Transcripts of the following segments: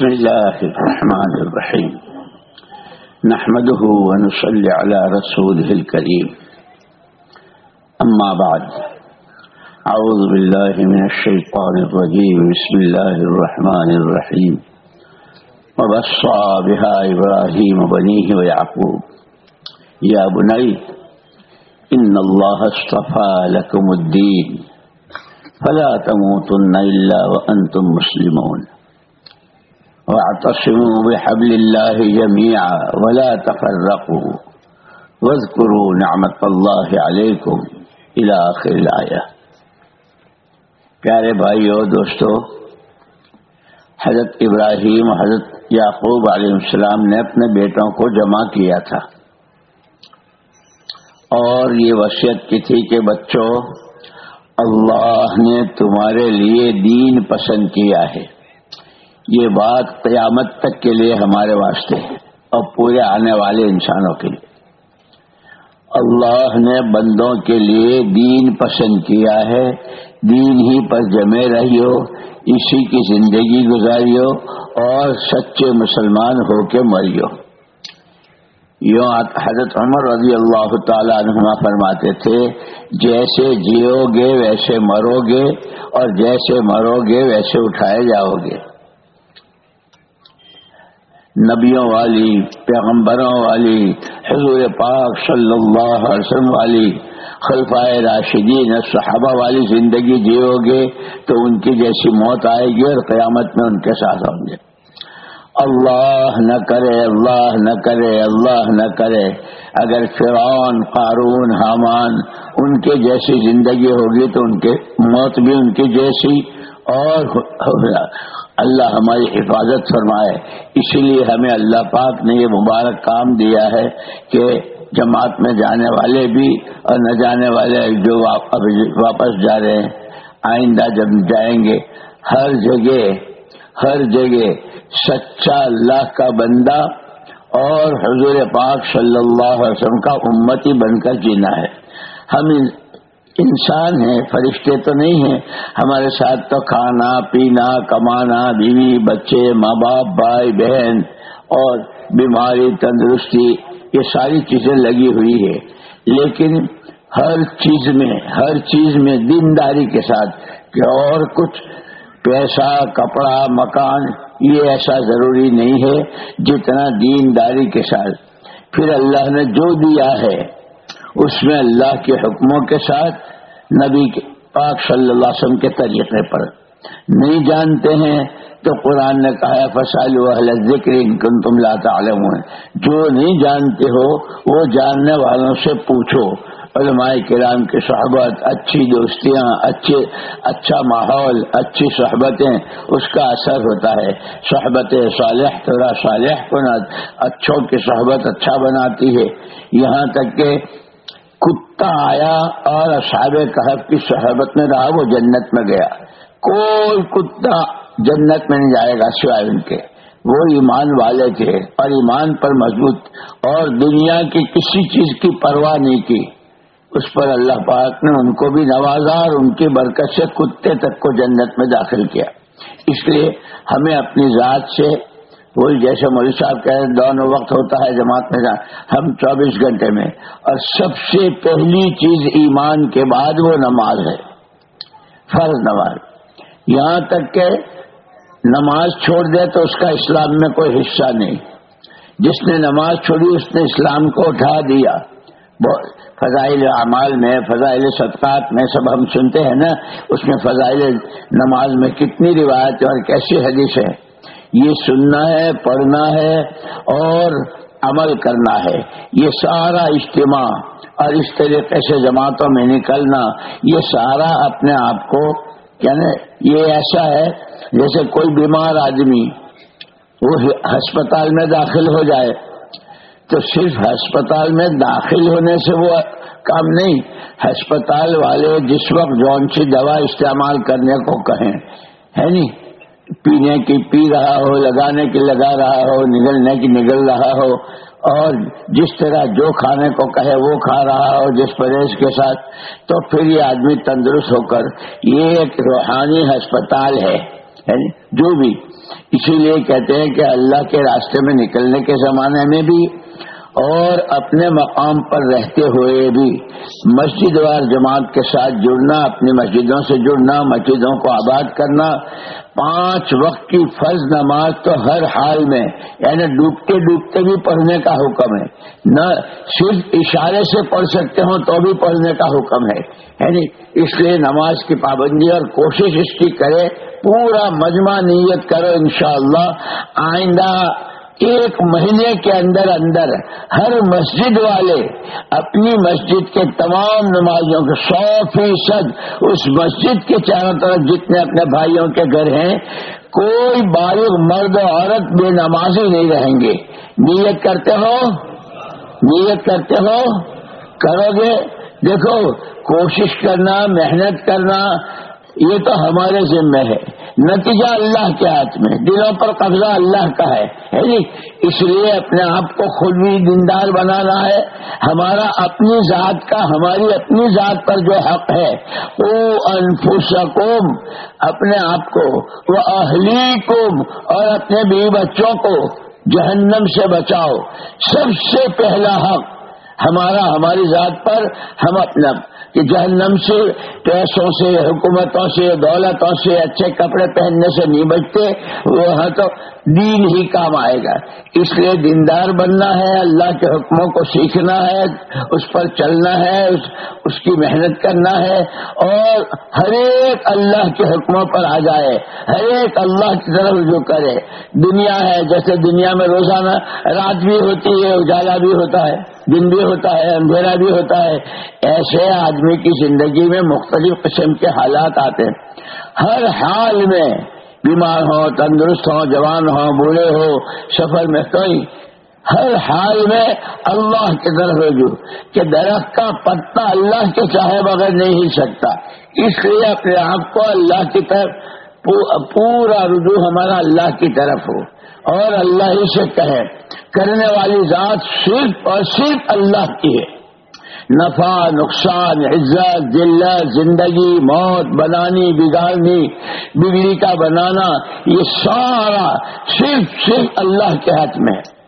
بسم الله الرحمن الرحيم. نحمده ونصلي على رسوله الكريم. أما بعد. أعوذ بالله من الشيطان الرجيم. بسم الله الرحمن الرحيم. وبصى بها إبراهيم بنيه ويعقوب. يا بني إن الله اصطفى لكم الدين. فلا تموتن إلا وأنتم مسلمون. واعتصموا بحبل الله جميعا ولا تفرقوا واذكروا نعمة الله عليكم إلى آخر الآية. پیارے بھائیو، دوستو، حضرت ابراہیم حضرت یعقوب علیہ السلام نے اپنے بیٹوں کو جمع کیا تھا۔ اور یہ وصیت کی تھی کہ بچوں، اللہ نے تمہارے لیے دین پسند کیا ہے۔ یہ بات قیامت تک کے لیے ہمارے واسطے ہے اور پورے آنے والے انسانوں کے لیے۔ اللہ نے بندوں کے لیے دین پسند کیا ہے، دین ہی پر جمے رہیو، اسی کی زندگی گزاریو اور سچے مسلمان ہو کے مریو۔ یوں حضرت عمر رضی اللہ تعالیٰ عنہ فرماتے تھے، جیسے جیو گے ویسے مرو گے اور جیسے مرو گے ویسے اٹھائے جاؤ گے۔ نبیوں والی، پیغمبروں والی، حضور پاک صلی اللہ علیہ وسلم والی، خلفائے راشدین، صحابہ والی زندگی جیو گے تو ان کی جیسی موت آئے گی اور قیامت میں ان کے ساتھ ہوں گے۔ اللہ نہ کرے، اللہ نہ کرے، اللہ نہ کرے۔ اگر فرعون، قارون، حامان ان کے جیسی زندگی ہوگی تو ان کے موت بھی ان کی جیسی اور اللہ ہماری حفاظت فرمائے۔ اسی لیے ہمیں اللہ پاک نے یہ مبارک کام دیا ہے کہ جماعت میں جانے والے بھی اور نہ جانے والے جو واپس جا رہے ہیں، آئندہ جب جائیں گے، ہر جگہ ہر جگہ سچا اللہ کا بندہ اور حضور پاک صلی اللہ علیہ وسلم کا امتی بن کر جینا ہے۔ ہم انسان ہیں، فرشتے تو نہیں ہیں۔ ہمارے ساتھ تو کھانا، پینا، کمانا، بیوی، بچے، ماں باپ، بھائی، بہن اور بیماری، تندرستی، یہ ساری چیزیں لگی ہوئی ہے لیکن ہر چیز میں، ہر چیز میں دینداری کے ساتھ کہ اور کچھ پیسہ، کپڑا، مکان، یہ ایسا ضروری نہیں ہے جتنا دینداری کے ساتھ۔ پھر اللہ نے جو دیا ہے اس میں اللہ کے حکموں کے ساتھ نبی پاک صلی اللہ علیہ وسلم کے طریقے پر نہیں جانتے ہیں، تو قرآن نے کہا فصال ذکر کن تم لاتا عالم جو نہیں جانتے ہو، وہ جاننے والوں سے پوچھو۔ علماء کرام کی صحبت، اچھی دوستیاں، اچھے اچھا ماحول، اچھی صحبتیں، اس کا اثر ہوتا ہے۔ صحبت صالح تھوڑا صالح کو اچھوں کی صحبت اچھا بناتی ہے۔ یہاں تک کہ کتا آیا اور اصحاب کہف کی صحبت میں رہا، وہ جنت میں گیا۔ کوئی کتا جنت میں نہیں جائے گا سوائے ان کے۔ وہ ایمان والے تھے اور ایمان پر مضبوط، اور دنیا کی کسی چیز کی پرواہ نہیں کی۔ اس پر اللہ پاک نے ان کو بھی نوازا اور ان کی برکت سے کتے تک کو جنت میں داخل کیا۔ اس لیے ہمیں اپنی ذات سے وہی جیسے مولوی صاحب کہہ دونوں وقت ہوتا ہے جماعت میں جان ہم چوبیس گھنٹے میں، اور سب سے پہلی چیز ایمان کے بعد وہ نماز ہے، فرض نماز۔ یہاں تک کہ نماز چھوڑ دے تو اس کا اسلام میں کوئی حصہ نہیں۔ جس نے نماز چھوڑی، اس نے اسلام کو اٹھا دیا۔ فضائل اعمال میں، فضائل صدقات میں، سب ہم سنتے ہیں نا، اس میں فضائل نماز میں کتنی روایت اور کیسی حدیث ہے یہ سننا ہے، پڑھنا ہے اور عمل کرنا ہے۔ یہ سارا اجتماع اور اس طریقے سے جماعتوں میں نکلنا، یہ سارا اپنے آپ کو یعنی یہ ایسا ہے جیسے کوئی بیمار آدمی وہ ہسپتال میں داخل ہو جائے، تو صرف ہسپتال میں داخل ہونے سے وہ کام نہیں، ہسپتال والے جس وقت جون سی دوا استعمال کرنے کو کہیں، ہے نہیں؟ پینے کی پی رہا ہو، لگانے کی لگا رہا ہو، نگلنے کی نگل رہا ہو، اور جس طرح جو کھانے کو کہے وہ کھا رہا ہو جس پرہیز کے ساتھ، تو پھر یہ آدمی تندرست ہو کر یہ ایک روحانی ہسپتال ہے جو بھی۔ اسی لیے کہتے ہیں کہ اللہ کے راستے میں نکلنے کے زمانے میں بھی اور اپنے مقام پر رہتے ہوئے بھی۔ مسجد وار جماعت کے ساتھ جڑنا، اپنی مسجدوں سے جڑنا، مسجدوں کو آباد کرنا پانچ وقت کی فرض نماز تو ہر حال میں یعنی ڈوبتے ڈوبتے بھی پڑھنے کا حکم ہے۔ نہ صرف اشارے سے پڑھ سکتے ہوں تو بھی پڑھنے کا حکم ہے۔ یعنی اس لیے نماز کی پابندی اور کوشش اس کی کرے، پورا مجمع نیت کرو انشاءاللہ۔ آئندہ ایک مہینے کے اندر اندر ہر مسجد والے اپنی مسجد کے تمام نمازوں کے سو فیصد اس مسجد کے چاروں طرف جتنے اپنے بھائیوں کے گھر ہیں، کوئی بالغ مرد و عورت بے نمازی نہیں رہیں گے۔ نیت کرتے ہو؟ نیت کرتے ہو؟ کرو گے۔ دیکھو، کوشش کرنا، محنت کرنا یہ تو ہمارے ذمہ ہے۔ نتیجہ اللہ کے ہاتھ میں، دلوں پر قبضہ اللہ کا ہے۔ جی؟ اس لیے اپنے آپ کو خود بھی دیندار بنانا ہے۔ ہمارا اپنی ذات کا، ہماری اپنی ذات پر جو حق ہے وہ انفسکم، اپنے آپ کو وہ اہلی اور اپنے بیوی بچوں کو جہنم سے بچاؤ۔ سب سے پہلا حق ہمارا، ہماری ذات پر، ہم اپنا کہ جہنم سے، پیسوں سے، حکومتوں سے، دولتوں سے اچھے کپڑے پہننے سے نہیں بچتے وہاں تو دین ہی کام آئے گا۔ اس لیے دیندار بننا ہے، اللہ کے حکموں کو سیکھنا ہے، اس پر چلنا ہے، اس اس کی محنت کرنا ہے۔ اور ہر ایک اللہ کے حکموں پر آ جائے، ہر ایک اللہ کی طرف جو کرے۔ دنیا ہے، جیسے دنیا میں روزانہ رات بھی ہوتی ہے، اجالا بھی ہوتا ہے۔ دن بھی ہوتا ہے، اندھیرا بھی ہوتا ہے۔ ایسے آدمی کی زندگی میں مختلف قسم کے حالات آتے ہیں۔ ہر حال میں بیمار ہو، تندرست ہو، جوان ہو، بوڑھے ہو، سفر میں کوئی۔ ہر حال میں اللہ کی طرف رجوع، کہ درخت کا پتا اللہ کے چاہے بغیر نہیں ہل سکتا۔ اس لیے اپنے آپ کو اللہ کی طرف پورا رجوع ہمارا اللہ کی طرف ہو۔ اور اللہ ہی سے کہے، کرنے والی ذات صرف اور صرف اللہ کی ہے۔ نفع، نقصان، عزت، ذلت، زندگی، موت، بنانی، بگاڑنی، بگڑی کا بنانا، یہ سارا صرف صرف اللہ کے ہاتھ میں ہے۔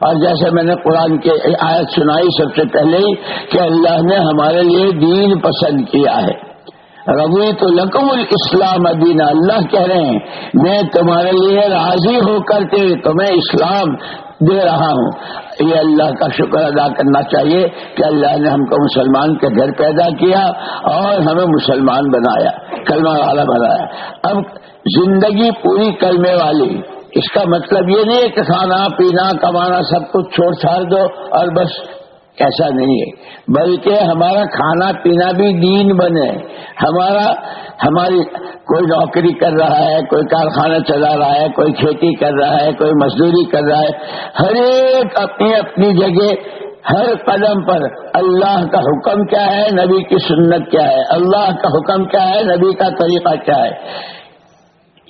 اور جیسے میں نے قرآن کے آیت سنائی سب سے پہلے ہی کہ اللہ نے ہمارے لیے دین پسند کیا ہے۔ ربی تو لکم الاسلام دین۔ اللہ کہہ رہے ہیں، میں تمہارے لیے راضی ہو کر کے تمہیں اسلام دے رہا ہوں۔ یہ اللہ کا شکر ادا کرنا چاہیے کہ اللہ نے ہم کو مسلمان کے گھر پیدا کیا اور ہمیں مسلمان بنایا، کلمہ والا بنایا۔ اب زندگی پوری کلمے والی، اس کا مطلب یہ نہیں ہے کہ کھانا، پینا، کمانا، سب کچھ چھوڑ چھاڑ دو اور بس۔ ایسا نہیں ہے۔ بلکہ ہمارا کھانا پینا بھی دین بنے۔ ہمارا، ہماری کوئی نوکری کر رہا ہے، کوئی کارخانہ چلا رہا ہے، کوئی کھیتی کر رہا ہے، کوئی مزدوری کر رہا ہے۔ ہر ایک اپنی اپنی جگہ، ہر قدم پر اللہ کا حکم کیا ہے، نبی کی سنت کیا ہے۔ اللہ کا حکم کیا ہے، نبی کا طریقہ کیا ہے۔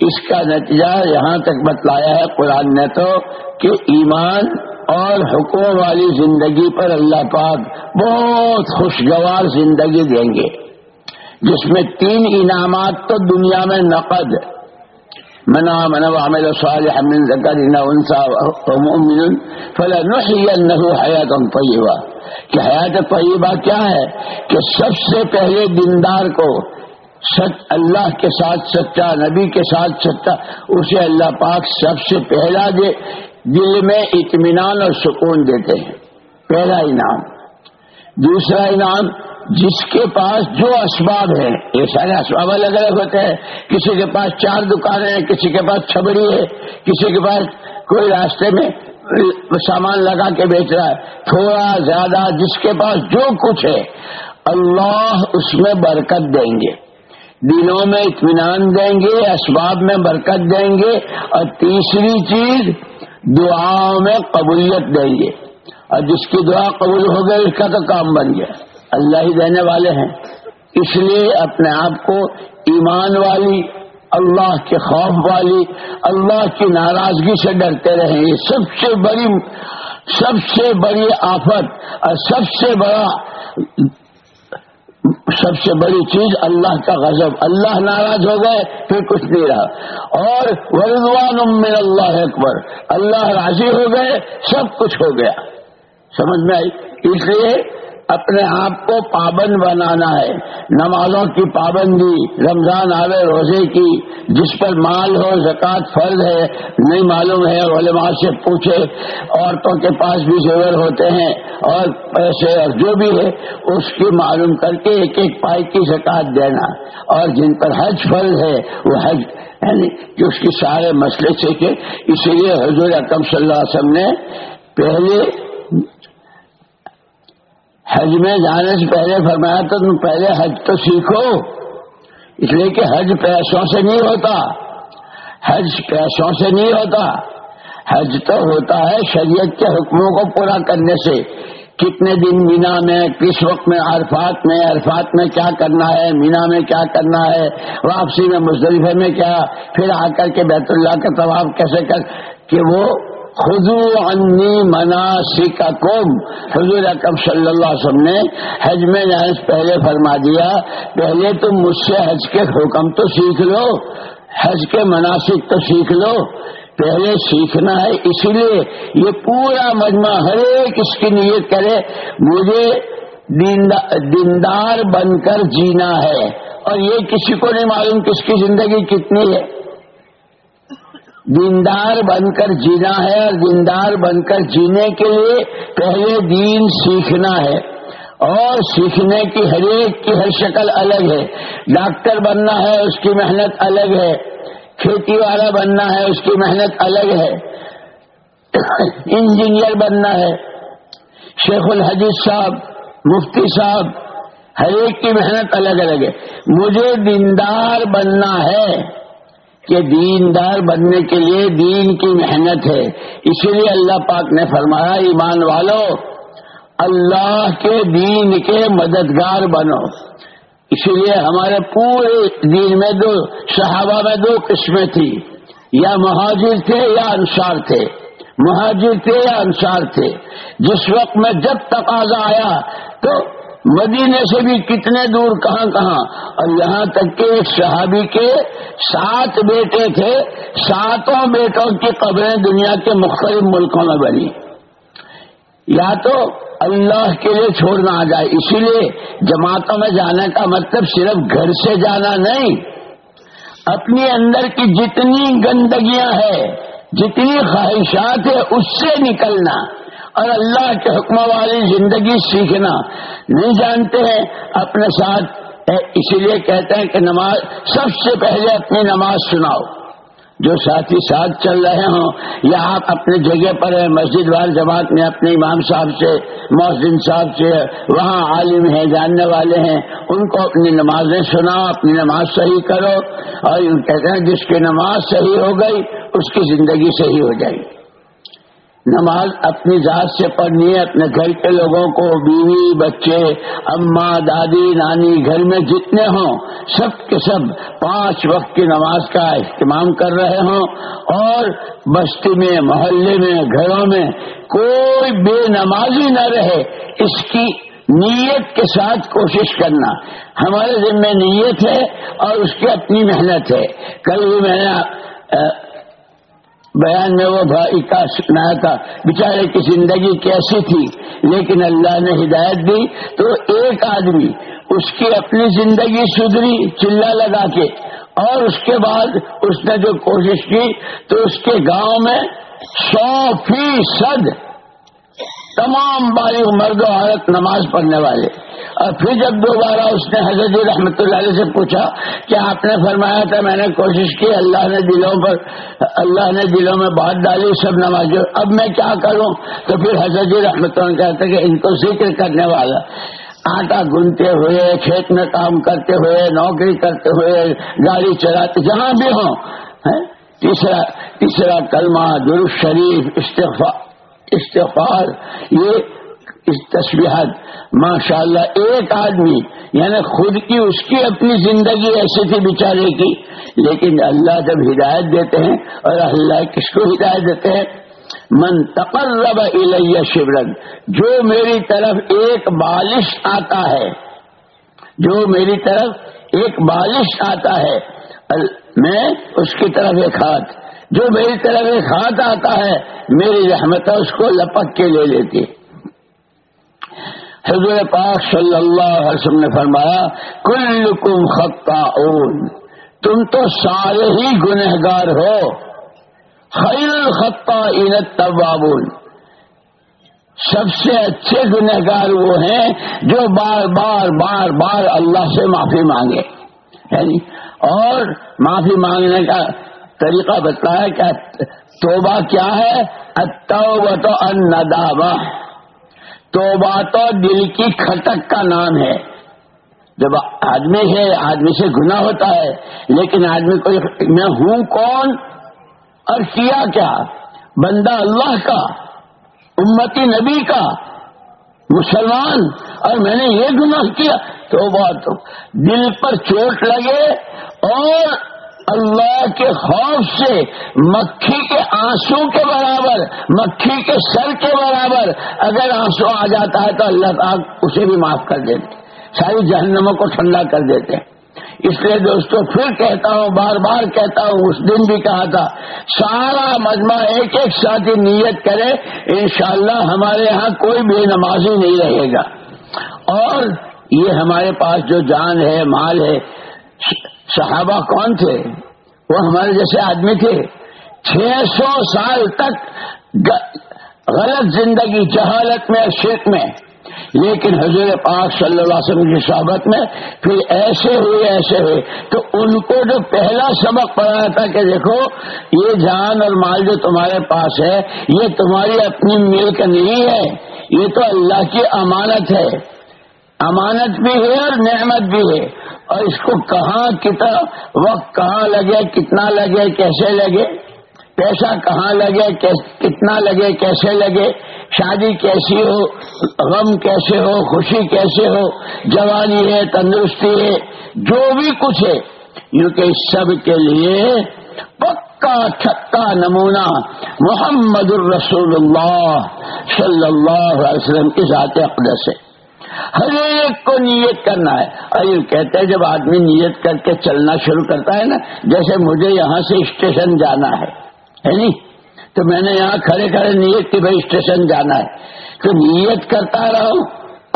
اس کا نتیجہ یہاں تک بتلایا ہے قرآن نے تو کہ ایمان اور حکم والی زندگی پر اللہ پاک بہت خوشگوار زندگی دیں گے۔ جس میں تین انعامات تو دنیا میں نقد۔ منا من وعمل صالح من ذکر انسا مؤمن فلنحینه حیات طیبہ کہ حیات طیبہ کیا ہے؟ کہ سب سے پہلے دیندار کو سچ اللہ کے ساتھ، سچا نبی کے ساتھ، سچا، اسے اللہ پاک سب سے پہلا دے۔ دل میں اطمینان اور سکون دیتے ہیں۔ پہلا انعام۔ دوسرا انعام، جس کے پاس جو اسباب ہیں، یہ سارے اسباب الگ الگ ہوتے ہیں۔ کسی کے پاس چار دکانیں ہیں، کسی کے پاس چھبڑی ہے، کسی کے پاس کوئی راستے میں سامان لگا کے بیچ رہا ہے۔ تھوڑا زیادہ جس کے پاس جو کچھ ہے، اللہ اس میں برکت دیں گے۔ دنوں میں اطمینان دیں گے، اسباب میں برکت دیں گے۔ اور تیسری چیز دعاؤں میں قبولیت دیں گے۔ اور جس کی دعا قبول ہو گئی، اس کا تو کام بن گیا۔ اللہ ہی دینے والے ہیں۔ اس لیے اپنے آپ کو ایمان والی، اللہ کے خوف والی، اللہ کی ناراضگی سے ڈرتے رہیں۔ یہ سب سے بڑی، سب سے بڑی آفت اور سب سے بڑا سب سے بڑی چیز اللہ کا غضب۔ اللہ ناراض ہو گئے، پھر کچھ نہیں رہا۔ اور وردوان من اللہ اکبر۔ اللہ راضی ہو گئے، سب کچھ ہو گیا۔ سمجھ میں آئی؟ اس لیے اپنے آپ کو پابند بنانا ہے۔ نمازوں کی پابندی، رمضان آوے روزے کی، جس پر مال ہو، زکوٰۃ فرض ہے، نہیں معلوم ہے، علماء سے پوچھے، عورتوں کے پاس بھی زیور ہوتے ہیں اور پیسے اور جو بھی ہے، اس کی معلوم کر کے ایک ایک پائی کی زکوٰۃ دینا۔ اور جن پر حج فرض ہے، وہ حج یعنی کہ اس کی سارے مسئلے سیکھے اسی لیے حضور اکم صلی اللہ علیہ وسلم نے پہلے حج میں جانے سے پہلے فرمایا تو تم پہلے حج تو سیکھو، اس لیے کہ حج پیسوں سے نہیں ہوتا۔ حج پیسوں سے نہیں ہوتا۔ حج تو ہوتا ہے شریعت کے حکموں کو پورا کرنے سے۔ کتنے دن مینا میں، کس وقت میں، عرفات میں عرفات میں کیا کرنا ہے، مینا میں کیا کرنا ہے، واپسی میں مزدلفے میں کیا، پھر آ کر کے بیت اللہ کا طواب کیسے کر، کہ وہ خزو انی مناسک قوم حضور اکم صلی اللہ علیہ وسلم نے حج میں جانے پہلے فرما دیا، پہلے تم مجھ سے حج کے حکم تو سیکھ لو، حج کے مناسب تو سیکھ لو۔ پہلے سیکھنا ہے، اسی لیے یہ پورا مجمع ہر ایک اس کی نیت کرے، مجھے دیندار بن کر جینا ہے۔ اور یہ کسی کو نہیں معلوم کس کی زندگی کتنی ہے۔ دیندار بن کر جینا ہے اور دیندار بن کر جینے کے لیے پہلے دین سیکھنا ہے اور سیکھنے کی ہر ایک کی ہر شکل الگ ہے۔ ڈاکٹر بننا ہے اس کی محنت الگ ہے۔ کھیتی والا بننا ہے اس کی محنت الگ ہے۔ انجینئر بننا ہے۔ شیخ الحدیث صاحب، مفتی صاحب، ہر ایک کی محنت الگ الگ ہے۔ مجھے دیندار بننا ہے۔ کہ دیندار بننے کے لیے دین کی محنت ہے۔ اسی لیے اللہ پاک نے فرمایا، ایمان والو، اللہ کے دین کے مددگار بنو۔ اسی لیے ہمارے پورے دین میں دو صحابہ میں دو قسمیں تھی۔ یا مہاجر تھے یا انصار تھے۔ مہاجر تھے یا انصار تھے۔ جس وقت میں جب تقاضا آیا تو مدینے سے بھی کتنے دور، کہاں کہاں؟ اور یہاں تک کہ ایک صحابی کے سات بیٹے تھے، ساتوں بیٹوں کی قبریں دنیا کے مختلف ملکوں میں بنی۔ یا تو اللہ کے لیے چھوڑنا آ جائے، اسی لیے جماعتوں میں جانے کا مطلب صرف گھر سے جانا نہیں۔ اپنی اندر کی جتنی گندگیاں ہیں، جتنی خواہشات ہے اس سے نکلنا۔ اور اللہ کے حکم والی زندگی سیکھنا۔ نہیں جانتے ہیں، اپنے ساتھ اسی لیے کہتے ہیں کہ نماز، سب سے پہلے اپنی نماز سناؤ۔ جو ساتھی ساتھ چل رہے ہوں، یا آپ اپنے جگہ پر ہیں، مسجد وال جماعت میں اپنے امام صاحب سے محسن صاحب سے، وہاں عالم ہیں، جاننے والے ہیں، ان کو اپنی نمازیں سناؤ، اپنی نماز صحیح کرو۔ اور کہتے ہیں، جس کی نماز صحیح ہو گئی، اس کی زندگی صحیح ہو جائے گی۔ نماز اپنی ذات سے پڑھنی ہے، اپنے گھر کے لوگوں کو، بیوی، بچے، اماں، دادی، نانی، گھر میں جتنے ہوں، سب کے سب پانچ وقت کی نماز کا اہتمام کر رہے ہوں۔ اور بستی میں، محلے میں، گھروں میں کوئی بے نمازی نہ رہے، اس کی نیت کے ساتھ کوشش کرنا۔ ہمارے ذمہ نیت ہے اور اس کی اپنی محنت ہے۔ کل بھی میں نے بیان میں وہ بھائی کا سنایا تھا۔ بیچارے کی زندگی کیسی تھی، لیکن اللہ نے ہدایت دی۔ تو ایک آدمی اس کی اپنی زندگی سدھری، چلا لگا کے، اور اس کے بعد اس نے جو کوشش کی تو اس کے گاؤں میں سو فیصد تمام بالغ مرد و عورت نماز پڑھنے والے۔ اور پھر جب دوبارہ اس نے حضرت جی رحمت اللہ علیہ سے پوچھا کہ آپ نے فرمایا تھا میں نے کوشش کی، اللہ نے دلوں پر، اللہ نے دلوں میں بات ڈالی سب نماز اب میں کیا کروں؟ تو پھر حضرت جی رحمت اللہ کہتے کہ ان کو ذکر کرنے والا۔ آٹا گنتے ہوئے، کھیت میں کام کرتے ہوئے، نوکری کرتے ہوئے، گاڑی چلاتے جہاں بھی ہوں تیسرا تیسرا کلمہ، درست شریف، استغفار۔ استغفار، یہ تصویرات ماشاء اللہ ایک آدمی یعنی خود کی اس کی اپنی زندگی ایسی تھی بیچارے کی، لیکن اللہ جب ہدایت دیتے ہیں اور اللہ کس کو ہدایت دیتے ہیں؟ من تقرب الیہ شبرن جو میری طرف ایک بالش آتا ہے، جو میری طرف ایک بالش آتا ہے میں اس کی طرف ایک ہاتھ۔ جو میری طرف ایک ہاتھ آتا ہے، میری رحمت اس کو لپک کے لے لیتی۔ حضور پاک صلی اللہ علیہ وسلم نے فرمایا کل خطا تم تو سارے ہی گنہگار ہو۔ خیر الخطا عینت طبابل سب سے اچھے گنہگار وہ ہیں جو بار بار بار بار اللہ سے معافی مانگے۔ یعنی اور معافی مانگنے کا طریقہ بتایا کہ توبہ کیا ہے؟ توبہ تو ان توبہ تو دل کی کھٹک کا نام ہے۔ جب آدمی ہے، آدمی سے گنا ہوتا ہے، لیکن آدمی کو میں ہوں کون؟ اور کیا کیا؟ بندہ اللہ کا، امتی نبی کا، مسلمان۔ اور میں نے یہ گناہ کیا۔ تو بات دل پر چوٹ لگے اور اللہ کے خوف سے مکھی کے آنسو کے برابر، مکھی کے سر کے برابر اگر آنسو آ جاتا ہے تو اللہ تعالیٰ اسے بھی معاف کر دیتے ساری جہنموں کو ٹھنڈا کر دیتے ہیں۔ اس لیے دوستوں پھر کہتا ہوں، بار بار کہتا ہوں، اس دن بھی کہا تھا، سارا مجمع ایک ایک ساتھ نیت کرے، انشاءاللہ ہمارے یہاں کوئی بے نمازی نہیں رہے گا۔ اور یہ ہمارے پاس جو جان ہے، مال ہے صحابہ کون تھے؟ وہ ہمارے جیسے آدمی تھے۔ چھ سو سال تک غلط زندگی، جہالت میں، شرک میں۔ لیکن حضور پاک صلی اللہ علیہ وسلم کی صحبت میں پھر ایسے ہوئے ایسے ہوئے۔ تو ان کو جو پہلا سبق پڑھایا تھا کہ دیکھو، یہ جان اور مال جو تمہارے پاس ہے، یہ تمہاری اپنی ملک نہیں ہے۔ یہ تو اللہ کی امانت ہے۔ امانت بھی ہے اور نعمت بھی ہے۔ اور اس کو کہاں کتنا وقت کہاں لگے، کتنا لگے، کیسے لگے؟ پیسہ کہاں لگے کتنا لگے، کیسے لگے؟ شادی کیسی ہو؟ غم کیسے ہو؟ خوشی کیسے ہو؟ جوانی ہے، تندرستی ہے، جو بھی کچھ ہے۔ یوں کہ سب کے لیے پکا چھکا نمونہ محمد الرسول اللہ صلی اللہ علیہ وسلم کی ذات اقدس ہے۔ ہر ایک کو نیت کرنا ہے۔ اور یہ کہتے ہیں جب آدمی نیت کر کے چلنا شروع کرتا ہے نا، جیسے مجھے یہاں سے اسٹیشن جانا ہے نہیں؟ تو میں نے یہاں کھڑے کھڑے نیت کی بھائی اسٹیشن جانا ہے۔ تو نیت کرتا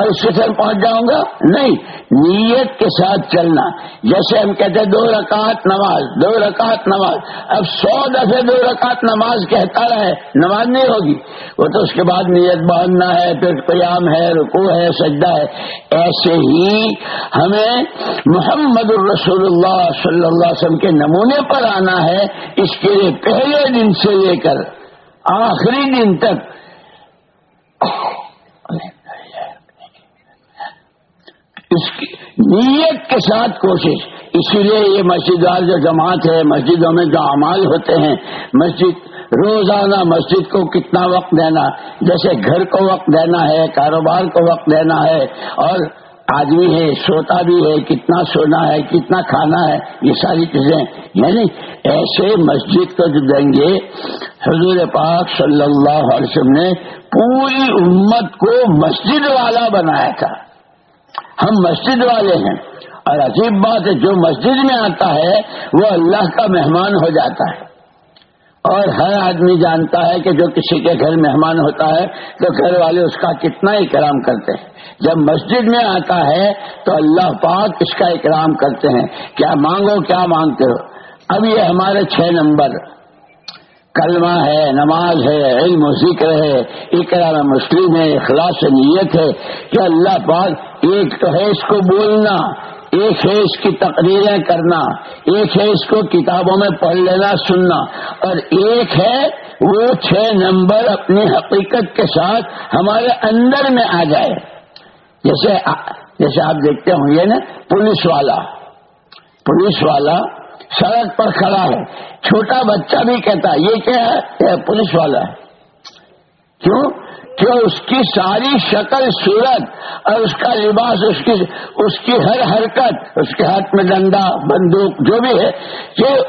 رہا ہوں اور اسٹیشن پہنچ جاؤں گا؟ نہیں، نیت کے ساتھ چلنا۔ جیسے ہم کہتے ہیں دو رکعت نماز، دو رکعت نماز۔ اب سو دفعے دو رکعت نماز کہتا رہے، نماز نہیں ہوگی۔ وہ تو اس کے بعد نیت باندھنا ہے، پھر قیام ہے رکو ہے، سجدہ ہے۔ ایسے ہی ہمیں محمد الرسول اللہ صلی اللہ علیہ وسلم کے نمونے پر آنا ہے، اس کے لیے پہلے دن سے لے کر آخری دن تک۔ اس کی نیت کے ساتھ کوشش۔ اسی لیے یہ مسجد وال جو جماعت ہے، مسجدوں میں جو اعمال ہوتے ہیں، مسجد روزانہ مسجد کو کتنا وقت دینا، جیسے گھر کو وقت دینا ہے، کاروبار کو وقت دینا ہے، اور آدمی ہے، سوتا بھی ہے، کتنا سونا ہے، کتنا کھانا ہے، یہ ساری چیزیں۔ یعنی ایسے مسجد کو جو دیں گے، حضور پاک صلی اللہ علیہ وسلم نے پوری امت کو مسجد والا بنایا تھا۔ ہم مسجد والے ہیں۔ اور عجیب بات ہے، جو مسجد میں آتا ہے، وہ اللہ کا مہمان ہو جاتا ہے۔ اور ہر آدمی جانتا ہے کہ جو کسی کے گھر مہمان ہوتا ہے، تو گھر والے اس کا کتنا اکرام کرتے ہیں۔ جب مسجد میں آتا ہے، تو اللہ پاک اس کا اکرام کرتے ہیں۔ کیا مانگو، کیا مانگتے ہو؟ اب یہ ہمارے چھ نمبر۔ کلمہ ہے، نماز ہے، علم و ذکر ہے، اقرار مسلم ہے، اخلاص نیت ہے کہ اللہ پاک ایک تو ہے اس کو بولنا، ایک ہے اس کی تقریریں کرنا، ایک ہے اس کو کتابوں میں پڑھ لینا، سننا۔ اور ایک ہے وہ چھ نمبر اپنی حقیقت کے ساتھ ہمارے اندر میں آ جائے۔ جیسے جیسے آپ دیکھتے ہوں گے نا، پولیس والا۔ پولیس والا سڑک پر کھڑا ہے۔ چھوٹا بچہ بھی کہتا ہے، یہ کیا ہے؟ پولیس والا ہے۔ کیوں؟ کہ اس کی ساری شکل صورت اور اس کا لباس، اس کی اس کی ہر حرکت، اس کے ہاتھ میں ڈنڈا، بندوق، جو بھی ہے یہ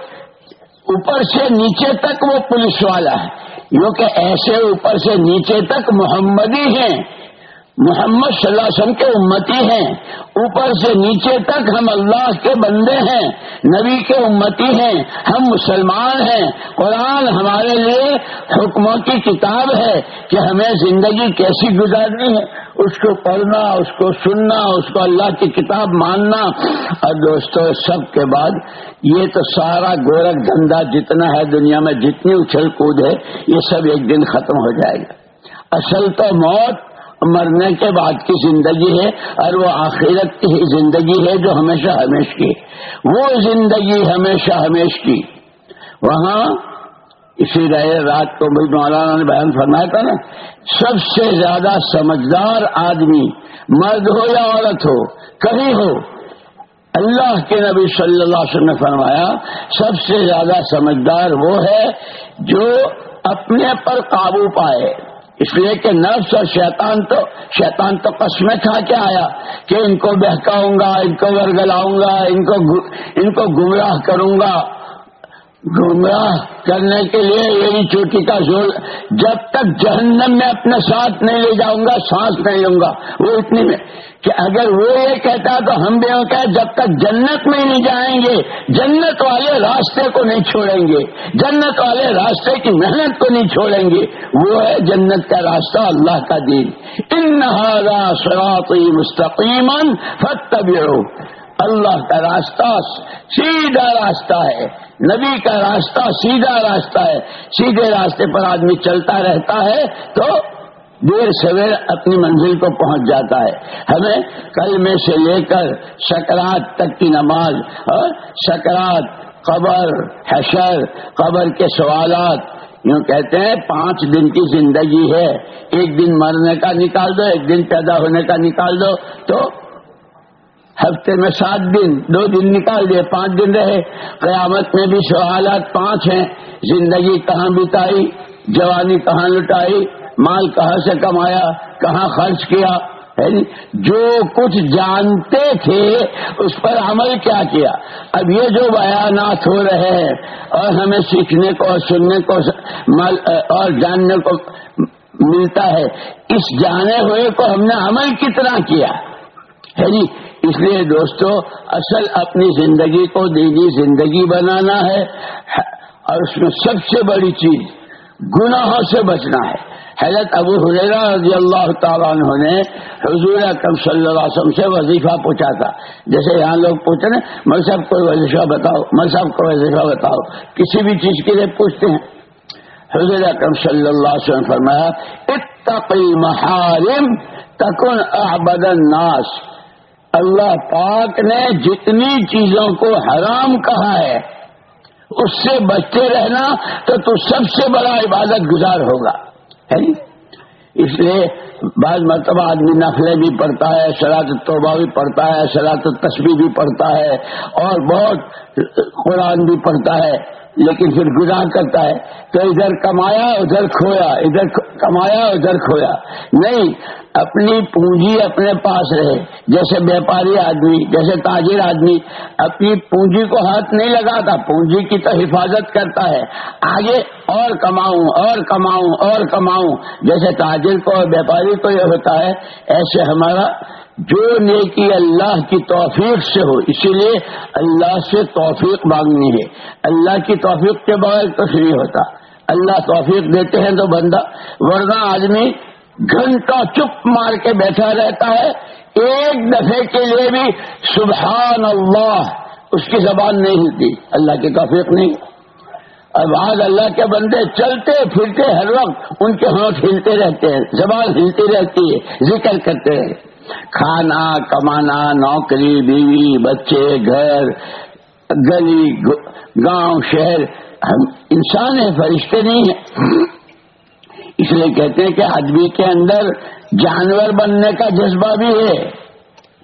اوپر سے نیچے تک وہ پولیس والا ہے۔ جو کہ ایسے اوپر سے نیچے تک محمدی ہیں۔ محمد صلی اللہ علیہ وسلم کے امتی ہیں۔ اوپر سے نیچے تک ہم اللہ کے بندے ہیں۔ نبی کے امتی ہیں۔ ہم مسلمان ہیں۔ قرآن ہمارے لیے حکموں کی کتاب ہے کہ ہمیں زندگی کیسی گزارنی ہے۔ اس کو پڑھنا، اس کو سننا، اس کو اللہ کی کتاب ماننا۔ اور دوستو، سب کے بعد یہ تو سارا گورکھ دھندا جتنا ہے دنیا میں جتنی اچھل کود ہے، یہ سب ایک دن ختم ہو جائے گا۔ اصل تو موت مرنے کے بعد کی زندگی ہے اور وہ آخرت کی زندگی ہے جو ہمیشہ ہمیش کی۔ وہ زندگی ہمیشہ ہمیش کی۔ وہاں اسی رہے رات کو بھی مولانا نے بیان فرمایا تھا نا، سب سے زیادہ سمجھدار آدمی مرد ہو یا عورت ہو کہیں ہو۔ اللہ کے نبی صلی اللہ علیہ وسلم نے فرمایا، سب سے زیادہ سمجھدار وہ ہے جو اپنے پر قابو پائے۔ اس لیے کہ نفس اور شیطان تو شیطان تو قسمیں کھا کے آیا کہ ان کو بہکاؤں گا، ان کو ورگلاؤں گا، ان کو ان کو گمراہ کروں گا۔ گمراہ کرنے کے لیے یہی چوٹی کا زور جب تک جہنم میں اپنے ساتھ نہیں لے جاؤں گا، سانس نہیں لوں گا۔ وہ اتنی میں کہ اگر وہ یہ کہتا تو ہم بھی کہ جب تک جنت میں نہیں جائیں گے، جنت والے راستے کو نہیں چھوڑیں گے۔ جنت والے راستے کی محنت کو نہیں چھوڑیں گے۔ وہ ہے جنت کا راستہ، اللہ کا دین۔ ان سراطی مستقیم فتب اللہ کا راستہ سیدھا راستہ ہے۔ نبی کا راستہ سیدھا راستہ ہے۔ سیدھے راستے پر آدمی چلتا رہتا ہے تو دیر سویر اپنی منزل کو پہنچ جاتا ہے۔ ہمیں کل میں سے لے کر سکرات تک کی نماز اور سکرات، قبر، حشر، قبر کے سوالات، یوں کہتے ہیں پانچ دن کی زندگی ہے۔ ایک دن مرنے کا نکال دو، ایک دن پیدا ہونے کا نکال دو۔ تو ہفتے میں سات دن، دو دن نکال دیے، پانچ دن رہے۔ قیامت میں بھی سوالات پانچ ہیں۔ زندگی کہاں بتائی؟ جوانی کہاں لٹائی؟ مال کہاں سے کمایا، کہاں خرچ کیا؟ جی؟ جو کچھ جانتے تھے، اس پر عمل کیا کیا؟ اب یہ جو بیانات ہو رہے ہیں، اور ہمیں سیکھنے کو، اور سننے کو اور جاننے کو ملتا ہے، اس جانے ہوئے کو ہم نے عمل کتنا کیا؟ ہے جی؟ اس لیے دوستو، اصل اپنی زندگی کو دینی زندگی بنانا ہے، اور اس میں سب سے بڑی چیز، گناہوں سے بچنا ہے۔ حضرت ابو حریرا رضی اللہ تعالیٰ عنہ نے حضور اکرم صلی اللہ علیہ وسلم سے وظیفہ پوچھا تھا۔ جیسے یہاں لوگ پوچھ رہے ہیں صاحب کوئی وظیفہ بتاؤ مل صاحب کو وظیفہ بتاؤ۔ کسی بھی چیز کے لیے پوچھتے ہیں۔ حضور اکرم صلی اللہ علیہ وسلم فرمایا، اتقی محارم تکن اعبد الناس۔ اللہ پاک نے جتنی چیزوں کو حرام کہا ہے، اس سے بچتے رہنا تو تو سب سے بڑا عبادت گزار ہوگا۔ ہے جی؟ اس لیے بعض مرتبہ آدمی نفلے بھی پڑھتا ہے شراط توبہ بھی پڑھتا ہے شراط تصویر بھی پڑھتا ہے اور بہت قرآن بھی پڑھتا ہے۔ لیکن پھر گزار کرتا ہے تو ادھر کمایا ادھر کھویا، ادھر کمایا ادھر کھویا۔ نہیں، اپنی پونجی اپنے پاس رہے۔ جیسے بیپاری آدمی، جیسے تاجر آدمی، اپنی پونجی کو ہاتھ نہیں لگاتا، پونجی کی تو حفاظت کرتا ہے۔ آگے اور کماؤں اور کماؤں اور کماؤں۔ جیسے تاجر کو اور بیپاری کو یہ ہوتا ہے، ایسے ہمارا جو نیکی اللہ کی توفیق سے ہو، اسی لیے اللہ سے توفیق مانگنی ہے۔ اللہ کی توفیق کے بغیر کچھ نہیں ہوتا۔ اللہ توفیق دیتے ہیں تو بندہ، ورنہ آدمی گھنٹہ چپ مار کے بیٹھا رہتا ہے۔ ایک دفعے کے لیے بھی سبحان اللہ، اس کی زبان نہیں ہلتی۔ اللہ کی توفیق نہیں۔ اب آج اللہ کے بندے چلتے پھرتے ہر وقت ان کے ہاتھ ہلتے رہتے ہیں، زبان ہلتی رہتی ہے، ذکر کرتے رہتے کھانا کمانا، نوکری، بیوی، بچے، گھر، گلی گاؤں، شہر، ہم انسان ہیں، فرشتے نہیں ہیں۔ اس لیے کہتے ہیں کہ آدمی کے اندر جانور بننے کا جذبہ بھی ہے۔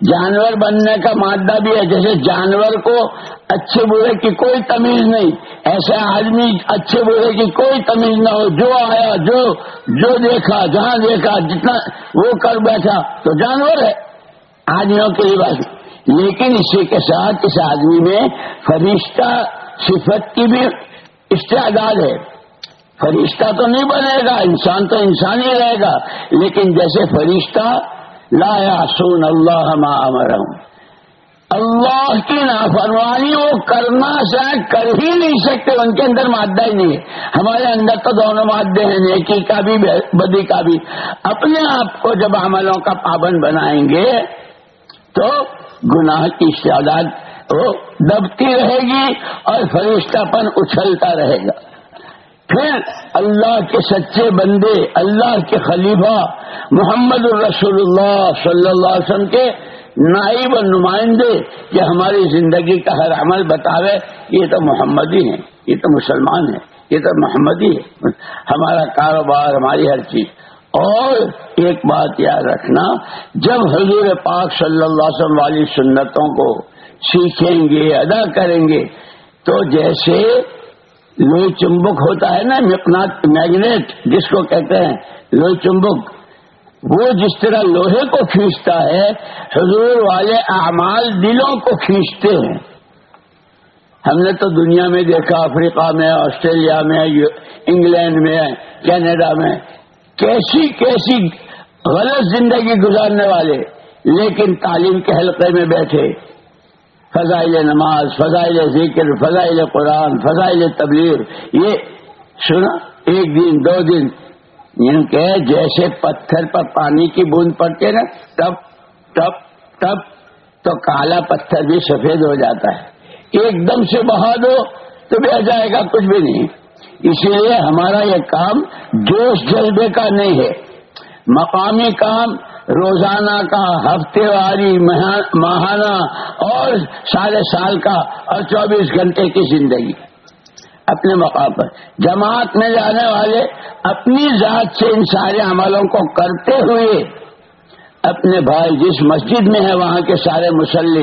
جانور بننے کا مادہ بھی ہے۔ جیسے جانور کو اچھے برے کی کوئی تمیز نہیں، ایسے آدمی اچھے برے کی کوئی تمیز نہ ہو۔ جو آیا، جو جو دیکھا، جہاں دیکھا، جتنا وہ کر بیٹھا، تو جانور ہے۔ آدمیوں کے لیے بات۔ لیکن اسی کے ساتھ اس آدمی میں فرشتہ صفت کی بھی استعداد ہے۔ فرشتہ تو نہیں بنے گا، انسان تو انسان ہی رہے گا۔ لیکن جیسے فرشتہ لا یاسون اللہ ما امرہم۔ اللہ کی نافرمانی وہ کرنا شاید کر ہی نہیں سکتے، ان کے اندر مادہ ہی نہیں ہے۔ ہمارے اندر تو دونوں مادے ہیں، نیکی کا بھی، بدی کا بھی۔ اپنے آپ کو جب عملوں کا پابند بنائیں گے تو گناہ کی شادات وہ دبتی رہے گی اور فرشتہ پن اچھلتا رہے گا۔ پھر اللہ کے سچے بندے، اللہ کے خلیفہ محمد الرسول اللہ صلی اللہ علیہ وسلم کے نائب اور نمائندے کہ ہماری زندگی کا ہر عمل بتاوے، یہ تو محمدی ہیں، یہ تو مسلمان ہیں، یہ تو محمدی ہے ہمارا کاروبار، ہماری ہر چیز۔ اور ایک بات یاد رکھنا، جب حضور پاک صلی اللہ علیہ وسلم والی سنتوں کو سیکھیں گے، ادا کریں گے، تو جیسے لوئی چمبک ہوتا ہے نا میگنیٹ، جس کو کہتے ہیں لوئی چمبک۔ وہ جس طرح لوہے کو کھینچتا ہے، حضور والے اعمال دلوں کو کھینچتے ہیں۔ ہم نے تو دنیا میں دیکھا، افریقہ میں، آسٹریلیا میں انگلینڈ میں، کینیڈا میں۔ کیسی کیسی غلط زندگی گزارنے والے، لیکن تعلیم کے حلقے میں بیٹھے۔ فضائل نماز، فضائل ذکر، فضائل قرآن، فضائل تبلیغ، یہ سنا ایک دن، دو دن کہ جیسے پتھر پر پانی کی بوند پڑتے نا، تب تب تب تو کالا پتھر بھی سفید ہو جاتا ہے۔ ایک دم سے بہا دو تو بہ جائے گا، کچھ بھی نہیں۔ اسی لیے ہمارا یہ کام جوش جذبے کا نہیں ہے۔ مقامی کام روزانہ کا، ہفتے واری ماہانہ اور سارے سال کا اور چوبیس گھنٹے کی زندگی۔ اپنے مقام پر۔ جماعت میں جانے والے اپنی ذات سے ان سارے عملوں کو کرتے ہوئے اپنے بھائی جس مسجد میں ہے وہاں کے سارے مسلح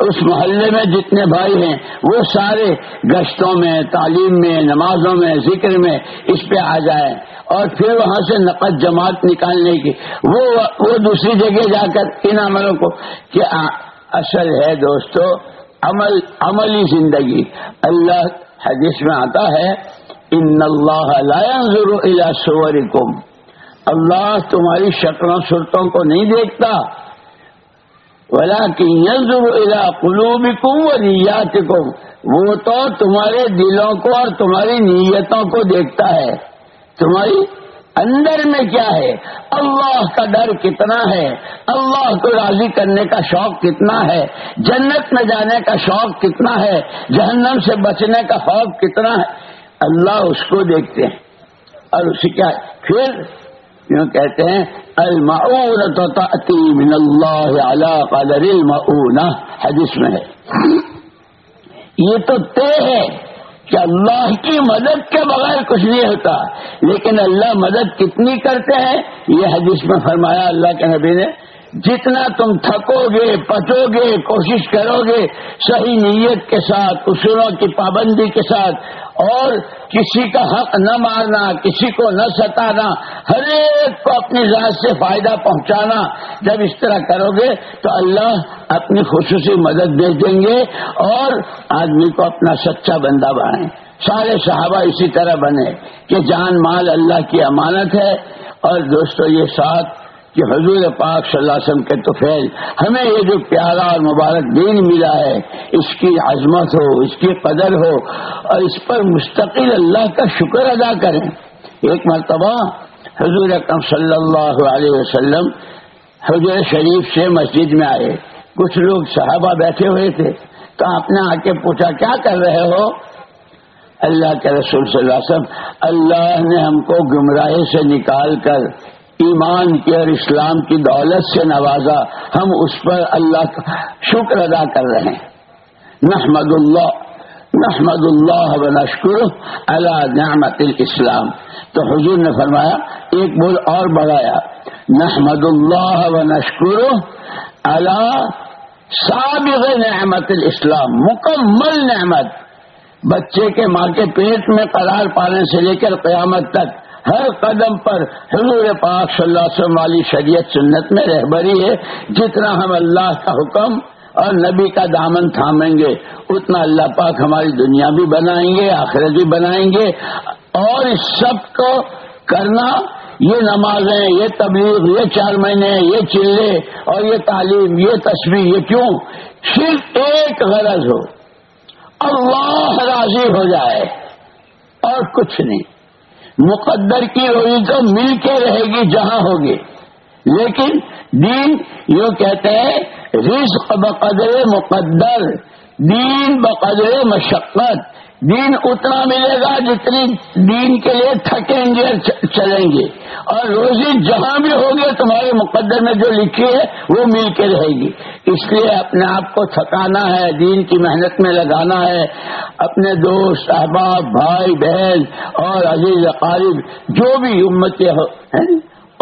اس محلے میں جتنے بھائی ہیں، وہ سارے گشتوں میں، تعلیم میں، نمازوں میں، ذکر میں اس پہ آ جائیں۔ اور پھر وہاں سے نقد جماعت نکالنے کی۔ وہ وہ دوسری جگہ جا کر ان عملوں کو، کہ اصل ہے دوستو، عمل، عملی زندگی۔ اللہ حدیث میں آتا ہے، ان اللہ لا ينظر الى صورکم اللہ تمہاری شکلوں صورتوں کو نہیں دیکھتا۔ ولكن ينظر الى قلوبكم ونياتكم۔ وہ تو تمہارے دلوں کو اور تمہاری نیتوں کو دیکھتا ہے۔ تمہاری اندر میں کیا ہے؟ اللہ کا ڈر کتنا ہے؟ اللہ کو راضی کرنے کا شوق کتنا ہے؟ جنت میں جانے کا شوق کتنا ہے؟ جہنم سے بچنے کا خوف کتنا ہے؟ اللہ اس کو دیکھتے ہیں۔ اور اس کیا پھر یوں کہتے ہیں من اللہ قدر المعون حدیث میں ہے۔ یہ تو طے ہے کہ اللہ کی مدد کے بغیر کچھ نہیں ہوتا، لیکن اللہ مدد کتنی کرتے ہیں؟ یہ حدیث میں فرمایا اللہ کے نبی نے جتنا تم تھکو گے، پچو گے، کوشش کرو گے، صحیح نیت کے ساتھ، اصولوں کی پابندی کے ساتھ، اور کسی کا حق نہ مارنا کسی کو نہ ستانا، ہر ایک کو اپنی ذات سے فائدہ پہنچانا جب اس طرح کرو گے، تو اللہ اپنی خصوصی مدد دے دیں گے، اور آدمی کو اپنا سچا بندہ بنائیں۔ سارے صحابہ اسی طرح بنے کہ جان مال اللہ کی امانت ہے، اور دوستو یہ ساتھ کہ حضور پاک صلی اللہ علیہ وسلم کے توفیل ہمیں یہ جو پیارا اور مبارک دین ملا ہے، اس کی عظمت ہو، اس کی قدر ہو، اور اس پر مستقل اللہ کا شکر ادا کریں۔ ایک مرتبہ حضور اکرم صلی اللہ علیہ وسلم حضور شریف سے مسجد میں آئے۔ کچھ لوگ صحابہ بیٹھے ہوئے تھے۔ تو آپ نے آ کے پوچھا، کیا کر رہے ہو؟ اللہ کے رسول صلی اللہ علیہ وسلم، اللہ نے ہم کو گمراہی سے نکال کر ایمان کی اور اسلام کی دولت سے نوازا، ہم اس پر اللہ کا شکر ادا کر رہے ہیں۔ نحمد اللہ نحمد اللہ و نشکر اللہ نعمت الاسلام۔ تو حضور نے فرمایا، ایک بول اور بڑھایا۔ نحمد اللہ و نشکر اللہ سابق نعمت الاسلام، مکمل نعمت۔ بچے کے ماں کے پیٹ میں قرار پانے سے لے کر قیامت تک ہر قدم پر حضور پاک صلی اللہ علیہ وسلم والی شریعت سنت میں رہبری ہے۔ جتنا ہم اللہ کا حکم اور نبی کا دامن تھامیں گے، اتنا اللہ پاک ہماری دنیا بھی بنائیں گے، آخرت بھی بنائیں گے۔ اور اس سب کو کرنا، یہ نمازیں، یہ تبلیغ، یہ چار مہینے، یہ چلے اور یہ تعلیم، یہ تصویر یہ کیوں؟ صرف ایک غرض ہو، اللہ راضی ہو جائے اور کچھ نہیں۔ مقدر کی روئی تو مل کے رہے گی جہاں ہوگی۔ لیکن دین یوں کہتے ہیں، رزق بقدر مقدر، دین بقدر مشقت۔ دین اتنا ملے گا جتنی دین کے لیے تھکیں گے، چلیں گے۔ اور روزی جہاں بھی ہوگی، تمہارے مقدر میں جو لکھی ہے، وہ مل کے رہے گی۔ اس لیے اپنے آپ کو تھکانا ہے، دین کی محنت میں لگانا ہے۔ اپنے دوست، احباب، بھائی، بہن اور عزیز اقارب جو بھی امت ہو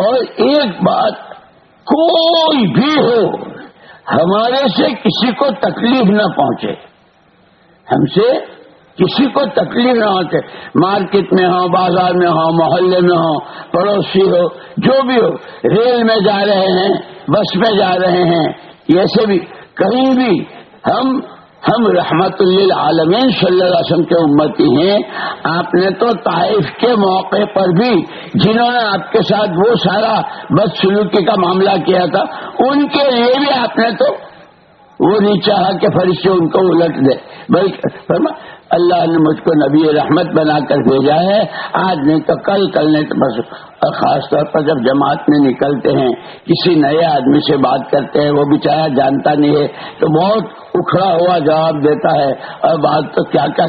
اور ایک بات، کوئی بھی ہو، ہمارے سے کسی کو تکلیف نہ پہنچے۔ ہم سے کسی کو تکلیف نہ ہوتے مارکیٹ میں ہو بازار میں ہو محلے میں ہو پڑوسی ہو، جو بھی ہو، ریل میں جا رہے ہیں، بس میں جا رہے ہیں ایسے بھی کہیں بھی ہم ہم رحمت للعالمین صلی اللہ علیہ وسلم کے امتی ہیں، آپ نے تو طائف کے موقع پر بھی جنہوں نے آپ کے ساتھ وہ سارا بد سلوکی کا معاملہ کیا تھا، ان کے لیے بھی آپ نے تو وہ نہیں چاہا کہ فرشتے ان کو الٹ دے۔ بلکہ اللہ نے مجھ کو نبی رحمت بنا کر بھیجا ہے۔ آج نہیں تو کل کل نہیں تو بس۔ اور خاص طور پر جب جماعت میں نکلتے ہیں، کسی نئے آدمی سے بات کرتے ہیں، وہ بےچارا جانتا نہیں ہے، تو بہت اکھڑا ہوا جواب دیتا ہے۔ اور بات تو کیا کیا،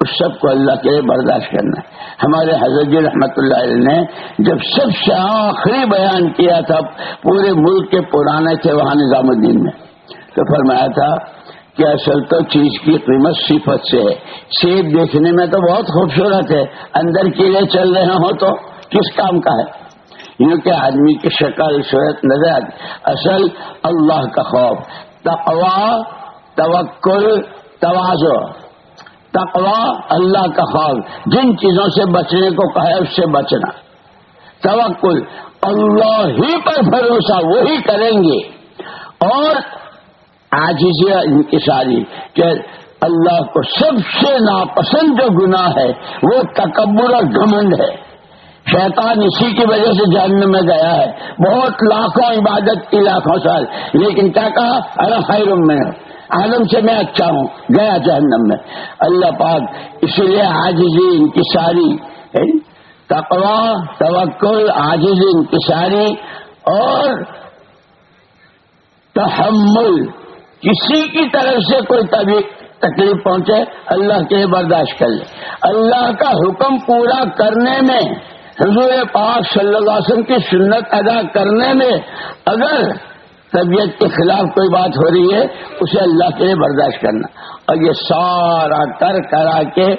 اس سب کو اللہ کے لیے برداشت کرنا ہے۔ ہمارے حضرت جی رحمت اللہ علیہ نے جب سب سے آخری بیان کیا تھا، پورے ملک کے پرانے تھے وہاں نظام الدین میں۔ تو فرمایا تھا کہ اصل تو چیز کی قیمت صفت سے ہے۔ سیب دیکھنے میں تو بہت خوبصورت ہے۔ اندر کیڑے چل رہے ہوں تو کس کام کا ہے؟ یوں کہ آدمی کی شکل، صورت، نظر۔ آتی اصل اللہ کا خوف۔ تقوا توکل، توازو۔ تقوا اللہ کا خوف۔ جن چیزوں سے بچنے کو کہا اس سے بچنا۔ توکل، اللہ ہی پر بھروسہ، وہی کریں گے۔ اور آجزیہ انکساری کہ اللہ کو سب سے ناپسند جو گناہ ہے وہ تکبر اور گھمنڈ ہے۔ شیطان اسی کی وجہ سے جہنم میں گیا ہے۔ بہت لاکھوں عبادت کی لاکھوں سال۔ لیکن کیا کہا؟ ارے خیرم میں عالم سے میں اچھا ہوں۔ گیا جہنم میں۔ اللہ پاک اسی لیے آجزی انکساری یعنی تقوا توکل آجزی انکساری اور تحمل کسی کی طرف سے کوئی تکلیف پہنچے، اللہ کے برداشت کر لے۔ اللہ کا حکم پورا کرنے میں، حضور پاک صلی اللہ علیہ وسلم کی سنت ادا کرنے میں اگر طبیعت کے خلاف کوئی بات ہو رہی ہے، اسے اللہ کے لیے برداشت کرنا۔ اور یہ سارا کر کرا کے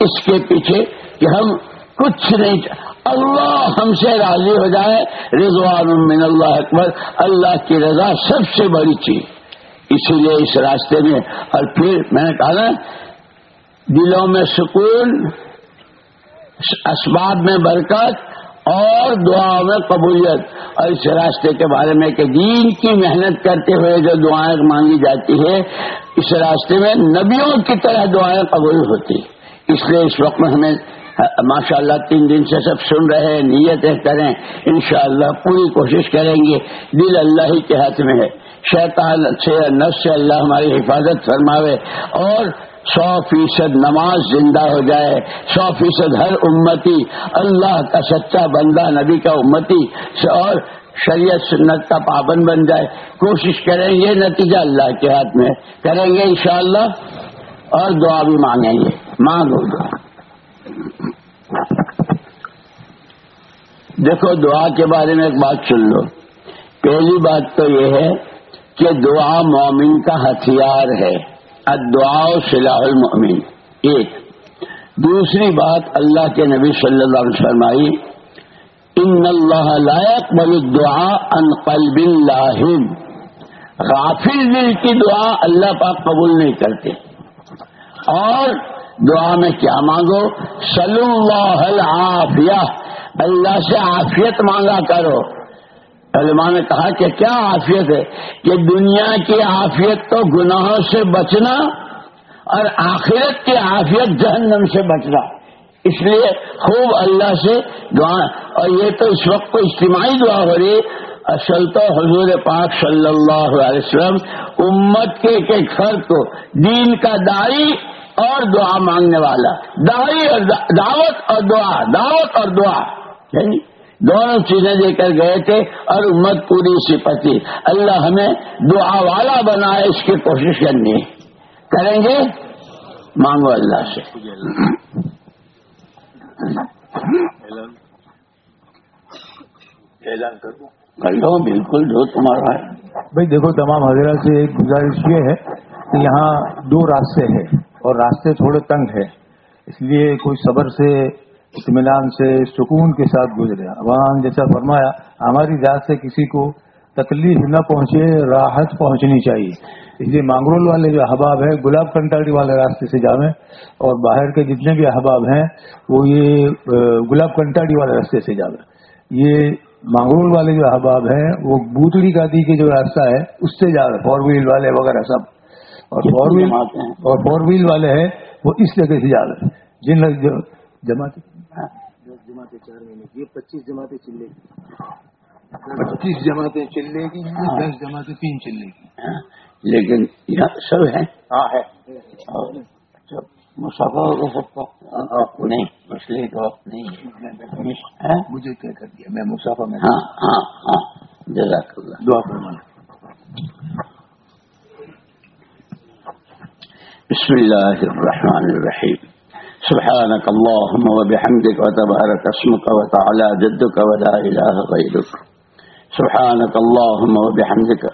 اس کے پیچھے کہ ہم کچھ نہیں اللہ ہم سے راضی ہو جائے، رضوان من اللہ اکبر، اللہ کی رضا سب سے بڑی چیز۔ اسی لیے اس راستے میں۔ اور پھر میں نے کہا نا، دلوں میں سکون، اسباب میں برکت اور دعاؤں میں قبولیت۔ اور اس راستے کے بارے میں کہ دین کی محنت کرتے ہوئے جو دعائیں مانگی جاتی ہے اس راستے میں نبیوں کی طرح دعائیں قبول ہوتی۔ اس لیے اس وقت میں ہمیں ماشاء اللہ تین دن سے سب سن رہے ہیں، نیتیں کریں۔ انشاءاللہ پوری کوشش کریں گے۔ دل اللہ ہی کے ہاتھ میں ہے۔ شیطان سے نس سے اللہ ہماری حفاظت فرماوے اور سو فیصد نماز زندہ ہو جائے، سو فیصد ہر امتی، اللہ کا سچا بندہ، نبی کا امتی اور شریعت سنت کا پابند بن جائے۔ کوشش کریں گے نتیجہ اللہ کے ہاتھ میں۔ کریں گے انشاءاللہ اور دعا بھی مانگیں گے۔ مانگو۔ دعا دیکھو دعا کے بارے میں ایک بات سن لو۔ پہلی بات تو یہ ہے کہ دعا مومن کا ہتھیار ہے۔ ادعا صلاح المومن ایک۔ دوسری بات اللہ کے نبی صلی اللہ علیہ وسلم ان اللہ لائق بل دعا ان قلب لاہم غافل دل کی دعا اللہ پاک قبول نہیں کرتے۔ اور دعا میں کیا مانگو؟ صلی اللہ العافیہ۔ اللہ سے عافیت مانگا کرو۔ علماء نے کہا کہ کیا عافیت ہے؟ کہ دنیا کی عافیت تو گناہوں سے بچنا اور آخرت کی عافیت جہنم سے بچنا۔ اس لیے خوب اللہ سے دعا۔ اور یہ تو اس وقت کو اجتماعی دعا ہو رہی۔ اصل تو حضور پاک صلی اللہ علیہ وسلم امت کے ایک ایک فرد کو دین کا دائی اور دعا مانگنے والا۔ دائی اور دعوت اور دعا۔ دعوت اور دعا۔ یعنی دونوں چیزیں دے کر گئے تھے اور امت پوری سی پتی اللہ ہمیں دعا والا بنائے اس کی کوشش کرنی کریں گے؟ مانگو اللہ سے۔ کر لو بالکل جو تمہارا ہے۔ بھائی دیکھو تمام حضرات سے ایک گزارش یہ ہے کہ یہاں دو راستے ہیں اور راستے تھوڑے تنگ ہیں۔ اس لیے کوئی صبر سے اطمینان سے سکون کے ساتھ گزرے۔ وہاں جیسا فرمایا ہماری ذات سے کسی کو تکلیف نہ پہنچے راحت پہنچنی چاہیے۔ اس لیے مانگرول والے جو احباب ہیں گلاب کنٹاڑی والے راستے سے جامیں اور باہر کے جتنے بھی احباب ہیں وہ یہ گلاب کنٹاڑی والے راستے سے جامیں یہ مانگرول والے جو احباب ہیں وہ بوتڑی گادی کے جو راستہ ہے اس سے جا رہے فور ویل والے وغیرہ سب۔ اور فور ویل اور فور ویل والے ہیں وہ اس جگہ سے جا رہے جن جماعت جماعتیں چار مہینے کی پچیس جماعتیں چلے گی پچیس جماعتیں چلنے کی دس جماعتیں تین چلنے کی لیکن یہاں سب ہے ہاں ہے۔ مسافہ ہو سکتا نہیں مسئلے کا وقت نہیں ہے۔ مجھے کیا کر دیا میں مسافہ میں ہاں ہاں ہاں۔ جزاک اللہ۔ دعا فرمانا بسم الله الرحمن الرحيم سبحانك اللهم وبحمدك وتبارك اسمك وتعالى جدك ولا إله غيرك. سبحانك اللهم وبحمدك.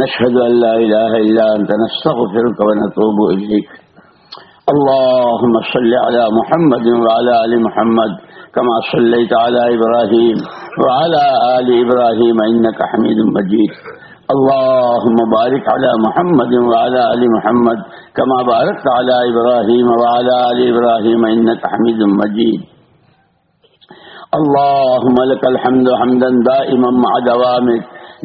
نشهد أن لا إله إلا أنت. نستغفرك ونتوب إليك. اللهم صل على محمد وعلى آل محمد كما صليت على إبراهيم وعلى آل إبراهيم إنك حميد مجيد. اللهم بارك على محمد وعلى آل محمد كما باركت على إبراهيم وعلى آل إبراهيم إنك حميد مجيد. اللهم لك الحمد حمدا دائما مع دوامك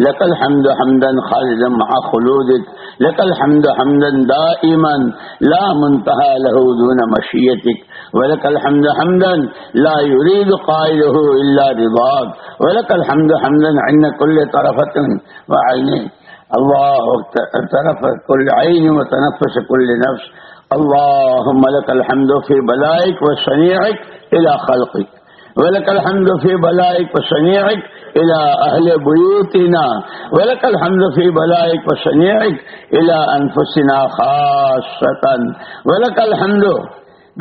لك الحمد حمدا خالدا مع خلودك لك الحمد حمدا دائما لا منتهى له دون مشيتك. ولك الحمد حمدا لا يريد قائله إلا رضاك. ولك الحمد حمدا عند كل طرفة وعين. الله طرف كل عين وتنفس كل نفس. اللهم لك الحمد في بلائك وصنيعك إلى خلقك. ولك الحمد في بلائك وصنيعك إلى أهل بيوتنا. ولك الحمد في بلائك وصنيعك إلى أنفسنا خاصة. ولك الحمد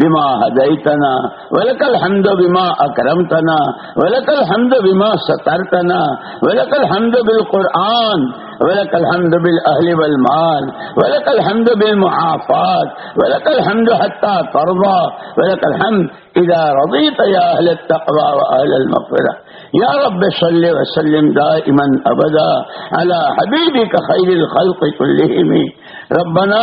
بما هديتنا ولك الحمد بما أكرمتنا ولك الحمد بما سترتنا ولك الحمد بالقرآن ولك الحمد بالأهل والمال ولك الحمد بالمعافات ولك الحمد حتى ترضى ولك الحمد إذا رضيت يا أهل التقوى وأهل المغفرة يا رب صل وسلم دائما أبدا على حبيبك خير الخلق كلهم ربنا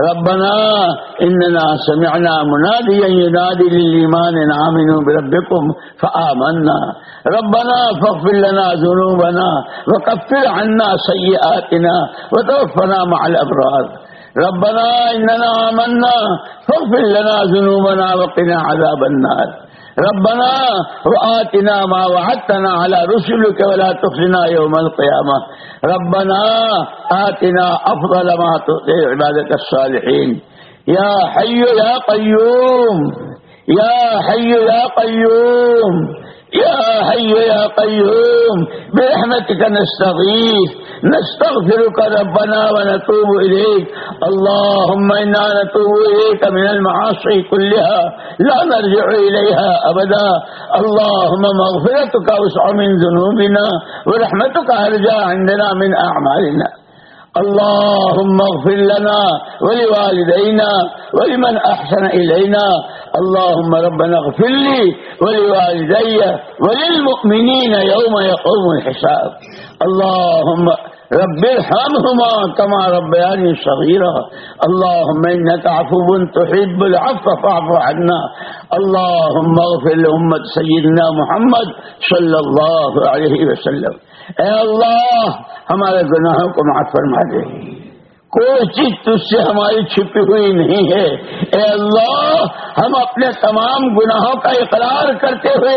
ربنا اننا سمعنا مناديا ينادي للايمان ان امنوا بربكم فآمنا. ربنا فاغفر لنا ذنوبنا وكفر عنا سيئاتنا وتوفنا مع الابرار ربنا اننا آمنا فاغفر لنا ذنوبنا وقنا عذاب النار. ربنا وآتنا ما وعدتنا على رسلك ولا تخزنا يوم القيامة. ربنا آتنا أفضل ما تؤتي عبادك الصالحين. يا حي يا قيوم. يا حي يا قيوم. يا حي يا قيوم برحمتك نستغيث نستغفرك ربنا ونتوب إليك. اللهم إنا نتوب إليك من المعاصي كلها لا نرجع إليها أبدا. اللهم مغفرتك أوسع من ذنوبنا ورحمتك أرجى عندنا من أعمالنا. اللهم اغفر لنا ولوالدينا ولمن أحسن إلينا. اللهم ربنا اغفر لي ولوالدي وللمؤمنين يوم يقوم الحساب. اللهم رب ارحمهما كما ربياني صغيرا. اللهم إنك عفو تحب العفو فاعف عنا. اللهم اغفر لأمة سيدنا محمد صلى الله عليه وسلم. اے اللہ ہمارے گناہوں کو معاف فرما دے۔ کوئی چیز تجھ سے ہماری چھپی ہوئی نہیں ہے۔ اے اللہ، ہم اپنے تمام گناہوں کا اقرار کرتے ہوئے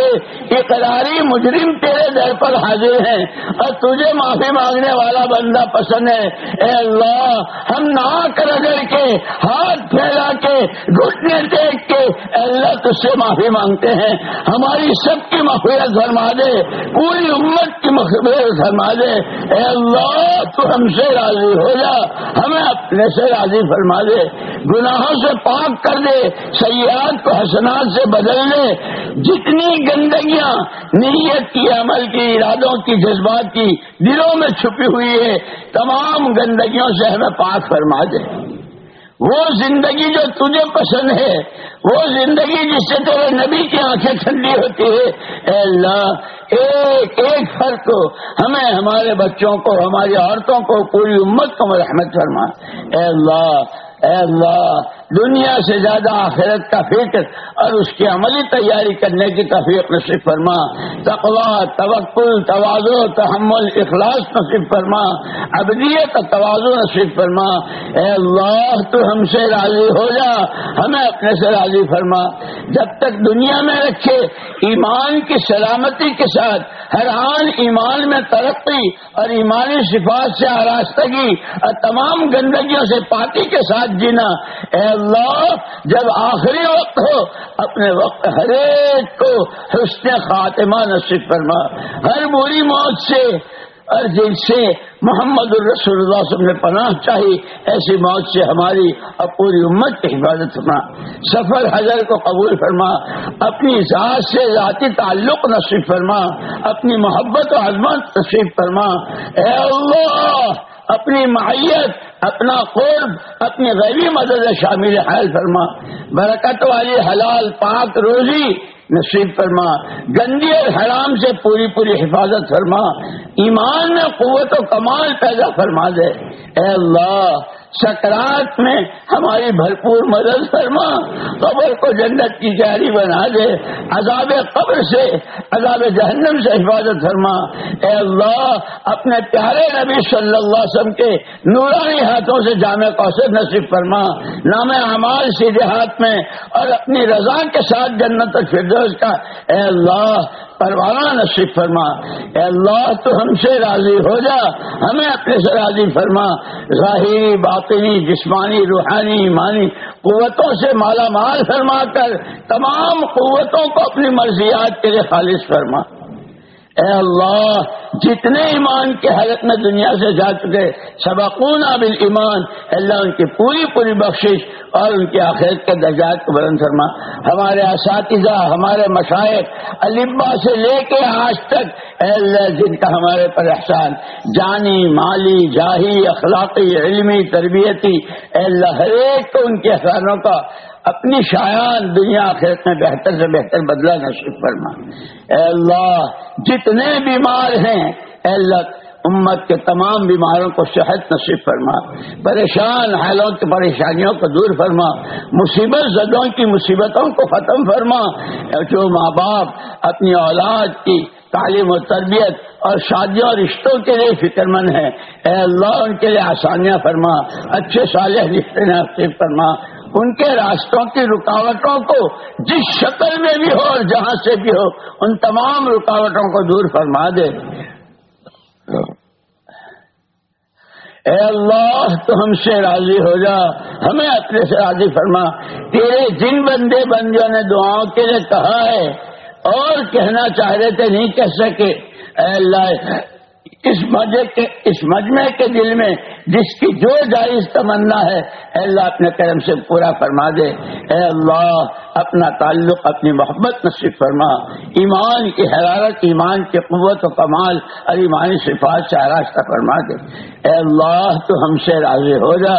اقراری مجرم تیرے در پر حاضر ہیں اور تجھے معافی مانگنے والا بندہ پسند ہے۔ اے اللہ، ہم نہ رگڑ کے، ہاتھ پھیلا کے، گھٹنے دیکھ کے اے اللہ تجھ سے معافی مانگتے ہیں۔ ہماری سب کی مغفرت فرما دے، پوری امت کی مغفرت فرما دے۔ اے اللہ، تو ہم سے راضی ہو جا۔ ہم ہمیں اپنے سے راضی فرما دے، گناہوں سے پاک کر دے، سیاحت کو حسنات سے بدل دے جتنی گندگیاں نیت کی، عمل کی، ارادوں کی، جذبات کی دلوں میں چھپی ہوئی ہے تمام گندگیوں سے ہمیں پاک فرما دے۔ وہ زندگی جو تجھے پسند ہے، وہ زندگی جس سے تیرے نبی کی آنکھیں ٹھنڈی ہوتی ہے اے اللہ، ایک ایک فرق کو ہمیں ہمارے بچوں کو، ہماری عورتوں کو پوری امت کو مرحمت فرما اے اللہ اے اللہ دنیا سے زیادہ آخرت کا فکر اور اس کی عملی تیاری کرنے کی تفیق نصیب فرما۔ تقوا، توکل توازو تحمل، اخلاص نصیب فرما۔ ابدیت توازو نصیب فرما۔ اے اللہ، تو ہم سے راضی ہو جا۔ ہمیں اپنے سے راضی فرما۔ جب تک دنیا میں رکھے، ایمان کی سلامتی کے ساتھ، ہر حال ایمان میں ترقی اور ایمانی صفات سے آراستگی اور تمام گندگیوں سے پاکی کے ساتھ جینا۔ اے اللہ جب آخری وقت ہو، اپنے وقت ہر ایک کو حسن خاتمہ نصیب فرما۔ ہر بری موت سے اور جن سے محمد الرسول اللہ صلی اللہ نے پناہ چاہی، ایسی موت سے ہماری اور پوری امت کی حفاظت فرما۔ سفر حضر کو قبول فرما۔ اپنی ذات سے ذاتی تعلق نصیب فرما۔ اپنی محبت و عظمت نصیب فرما۔ اے اللہ اپنی معیت، اپنا قرب، اپنی غیبی مدد شامل حال فرما۔ برکت والی حلال پاک روزی نصیب فرما۔ گندی اور حرام سے پوری پوری حفاظت فرما۔ ایمان میں قوت و کمال پیدا فرما دے۔ اے اللہ سکرات میں ہماری بھرپور مدد فرما، قبر کو جنت کی جاری بنا دے، عذاب قبر سے، عذاب جہنم سے حفاظت فرما۔ اے اللہ، اپنے پیارے نبی صلی اللہ علیہ وسلم کے نورانی ہاتھوں سے جامع کوثر نصیب فرما۔ نام اعمال سیدھے ہاتھ میں اور اپنی رضا کے ساتھ جنت الفردوس کا۔ اے اللہ پروانہ نصیب فرما۔ اے اللہ، تو ہم سے راضی ہو جا۔ ہمیں اپنے سے راضی فرما۔ ظاہری، باطنی، جسمانی، روحانی، ایمانی قوتوں سے مالا مال فرما کر تمام قوتوں کو اپنی مرضیات کے لیے خالص فرما۔ اے اللہ، جتنے ایمان کے حالت میں دنیا سے جا چکے سبقون بال ایمان اللہ ان کی پوری پوری بخشش اور ان کی آخرت کے درجات کو بلند فرما۔ ہمارے اساتذہ، ہمارے مشاعر البا سے لے کے آج تک، اے اللہ، جن کا ہمارے پر احسان، جانی، مالی، جاہی، اخلاقی، علمی، تربیتی، اے اللہ، ہر ایک کو ان کے احسانوں کا اپنی شایان دنیا آخرت میں بہتر سے بہتر بدلہ نصیب فرما۔ اے اللہ، جتنے بیمار ہیں، اے اللہ، امت کے تمام بیماروں کو صحت نصیب فرما۔ پریشان حالوں کی پریشانیوں کو دور فرما۔ مصیبت زدوں کی مصیبتوں کو ختم فرما۔ جو ماں باپ اپنی اولاد کی تعلیم و تربیت اور شادیوں اور رشتوں کے لیے فکر مند ہے اے اللہ، ان کے لیے آسانیاں فرما۔ اچھے صالح رشتے نصیب فرما۔ ان کے راستوں کی رکاوٹوں کو جس شکل میں بھی ہو اور جہاں سے بھی ہو، ان تمام رکاوٹوں کو دور فرما دے۔ اے اللہ، تو ہم سے راضی ہو جا، ہمیں اپنے سے راضی فرما۔ تیرے جن بندے بندیوں نے دعاؤں کے لیے کہا ہے اور کہنا چاہ رہے تھے، نہیں کہہ سکے۔ اے اللہ اس مجمے کے اس مجمے کے دل میں جس کی جو جائز تمنا ہے، اے اللہ اپنے کرم سے پورا فرما دے۔ اے اللہ، اپنا تعلق، اپنی محبت نصیب فرما۔ ایمان کی حرارت، ایمان کی قوت و کمال اور ایمانی صفات سے آراستہ فرما دے۔ اے اللہ، تو ہم سے راضی ہو جا۔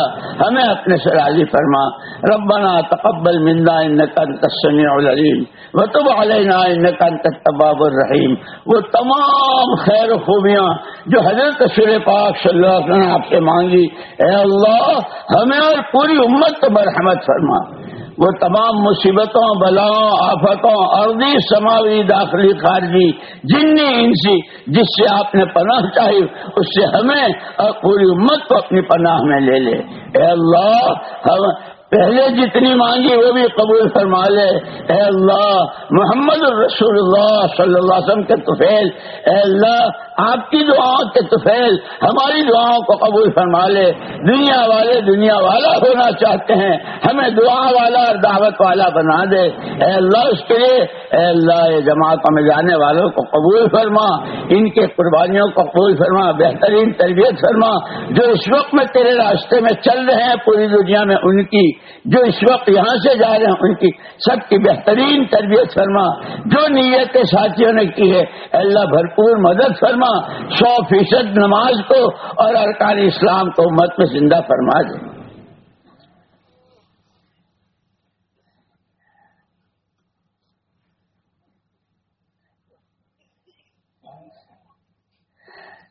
ہمیں اپنے سے راضی فرما۔ ربنا تقبل منا انك انت السميع العليم وتب علينا انك انت التواب الرحيم وہ تمام خیر و خوبیاں جو حضرت سر پاک صلی اللہ علیہ وسلم نے آپ سے مانگی، اے اللہ، ہمیں اور پوری امت کو مرحمت فرما۔ وہ تمام مصیبتوں، بلاؤں، آفتوں عرضی سماوی داخلی خارجی جنی انسی جس سے آپ نے پناہ چاہی، اس سے ہمیں اور پوری امت کو اپنی پناہ میں لے لے۔ اے اللہ، ہم پہلے جتنی مانگی وہ بھی قبول فرما لے۔ اے اللہ، محمد الرسول اللہ صلی اللہ علیہ وسلم کے توفیل اے اللہ آپ کی دعاؤں کے توفیل ہماری دعاؤں کو قبول فرما لے، دنیا والے دنیا والا ہونا چاہتے ہیں، ہمیں دعا والا اور دعوت والا بنا دے۔ اے اللہ، اس کے لیے اے اللہ، یہ جماعتوں میں جانے والوں کو قبول فرما، ان کے قربانیوں کو قبول فرما، بہترین تربیت فرما۔ جو اس وقت میں تیرے راستے میں چل رہے ہیں پوری دنیا میں، ان کی۔ جو اس وقت یہاں سے جا رہے ہیں، ان کی۔ سب کی بہترین تربیت فرما۔ جو نیت ساتھیوں نے کی ہے اللہ، بھرپور مدد فرما۔ سو فیصد نماز کو اور ارکان اسلام کو مت میں زندہ فرما دے۔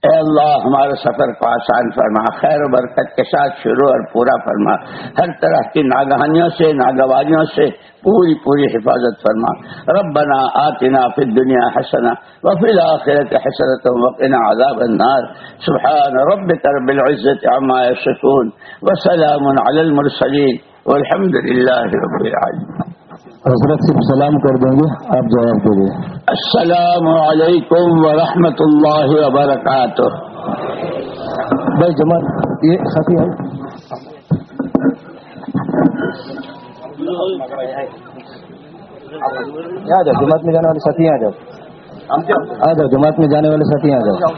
اے اللہ ہمارے سفر کو آسان فرما خیر و برکت کے ساتھ شروع اور پورا فرما۔ ہر طرح کی ناگہانیوں سے ناگواریوں سے پوری پوری حفاظت فرما۔ ربنا آتنا فی الدنیا حسنا وفی الآخرت حسنت وقنا عذاب النار۔ سبحان ربك رب العزة عما يشكون وسلام على المرسلين والحمد لله رب العالمين حضرت صرف سلام کر دیں گے آپ جواب دے دیں۔ السلام علیکم ورحمۃ اللہ وبرکاتہ۔ بھائی جماعت یہ ساتھی ہے۔ آ جاؤ جماعت میں جانے والے ساتھی آ جاؤ۔ آ جاؤ جماعت میں جانے والے ساتھی آ جاؤ۔